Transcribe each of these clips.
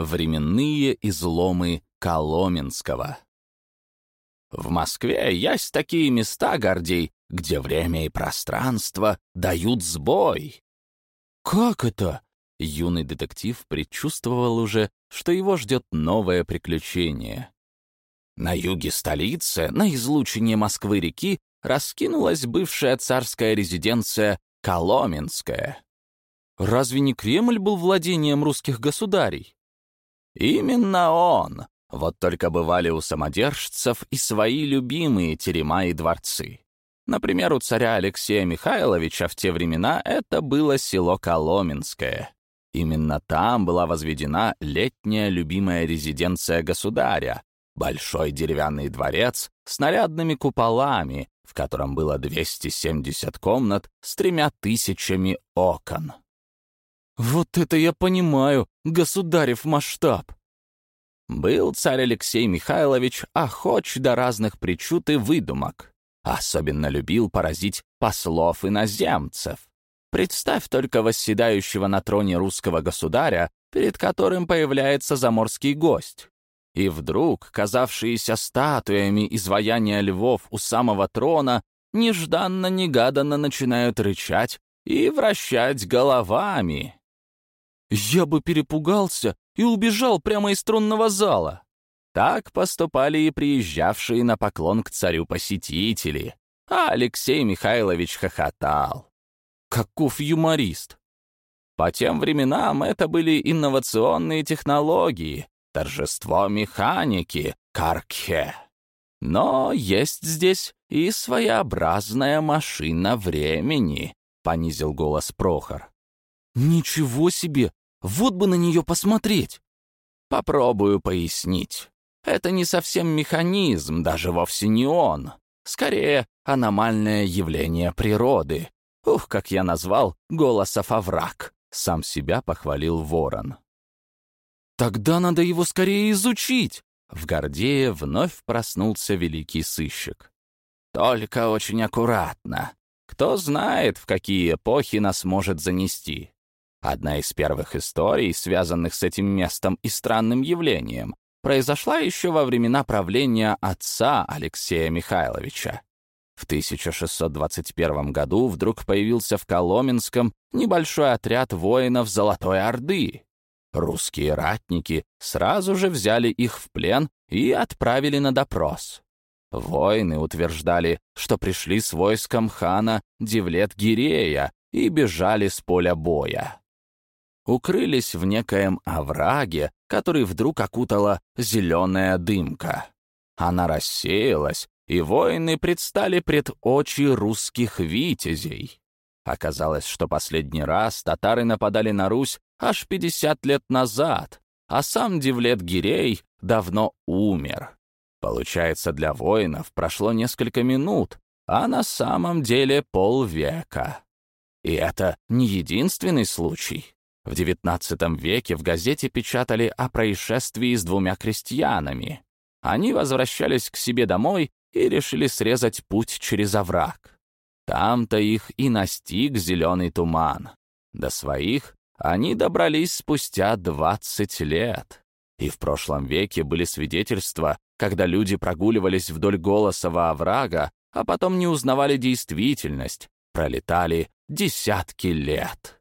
Временные изломы Коломенского. В Москве есть такие места, Гордей, где время и пространство дают сбой. «Как это?» Юный детектив предчувствовал уже, что его ждет новое приключение. На юге столицы, на излучине Москвы-реки, раскинулась бывшая царская резиденция Коломенская. Разве не Кремль был владением русских государей? Именно он. Вот только бывали у самодержцев и свои любимые терема и дворцы. Например, у царя Алексея Михайловича в те времена это было село Коломенское. Именно там была возведена летняя любимая резиденция государя, большой деревянный дворец с нарядными куполами, в котором было 270 комнат с тремя тысячами окон. Вот это я понимаю, государев масштаб. Был царь Алексей Михайлович охоч до разных причуд и выдумок. Особенно любил поразить послов иноземцев. Представь только восседающего на троне русского государя, перед которым появляется заморский гость. И вдруг, казавшиеся статуями изваяния львов у самого трона, нежданно-негаданно начинают рычать и вращать головами. Я бы перепугался и убежал прямо из тронного зала. Так поступали и приезжавшие на поклон к царю посетители. А Алексей Михайлович хохотал. Каков юморист! По тем временам это были инновационные технологии, торжество механики, каркхе. Но есть здесь и своеобразная машина времени, — понизил голос Прохор. «Ничего себе! Вот бы на нее посмотреть!» Попробую пояснить. Это не совсем механизм, даже вовсе не он. Скорее, аномальное явление природы. Ух, как я назвал голосов овраг. Сам себя похвалил ворон. «Тогда надо его скорее изучить!» В Гордее вновь проснулся великий сыщик. «Только очень аккуратно. Кто знает, в какие эпохи нас может занести. Одна из первых историй, связанных с этим местом и странным явлением, произошла еще во времена правления отца Алексея Михайловича. В 1621 году вдруг появился в Коломенском небольшой отряд воинов Золотой Орды. Русские ратники сразу же взяли их в плен и отправили на допрос. Воины утверждали, что пришли с войском хана Девлет-Гирея и бежали с поля боя укрылись в некоем овраге, который вдруг окутала зеленая дымка. Она рассеялась, и воины предстали пред очи русских витязей. Оказалось, что последний раз татары нападали на Русь аж 50 лет назад, а сам Девлет Гирей давно умер. Получается, для воинов прошло несколько минут, а на самом деле полвека. И это не единственный случай. В XIX веке в газете печатали о происшествии с двумя крестьянами. Они возвращались к себе домой и решили срезать путь через овраг. Там-то их и настиг зеленый туман. До своих они добрались спустя 20 лет. И в прошлом веке были свидетельства, когда люди прогуливались вдоль Голосова оврага, а потом не узнавали действительность, пролетали десятки лет.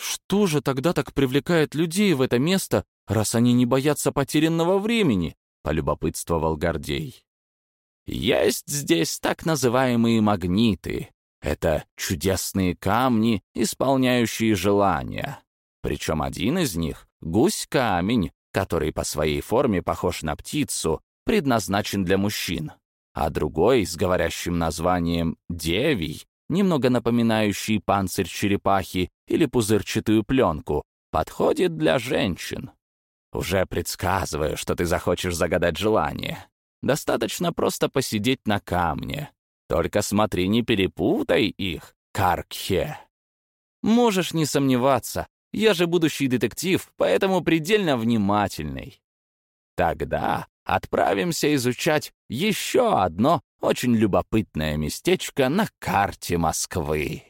Что же тогда так привлекает людей в это место, раз они не боятся потерянного времени? Полюбопытствовал Гордей. Есть здесь так называемые магниты. Это чудесные камни, исполняющие желания. Причем один из них — гусь-камень, который по своей форме похож на птицу, предназначен для мужчин. А другой с говорящим названием «девий» немного напоминающий панцирь черепахи или пузырчатую пленку, подходит для женщин. Уже предсказываю, что ты захочешь загадать желание. Достаточно просто посидеть на камне. Только смотри, не перепутай их, Каркхе. Можешь не сомневаться, я же будущий детектив, поэтому предельно внимательный. Тогда отправимся изучать еще одно очень любопытное местечко на карте Москвы.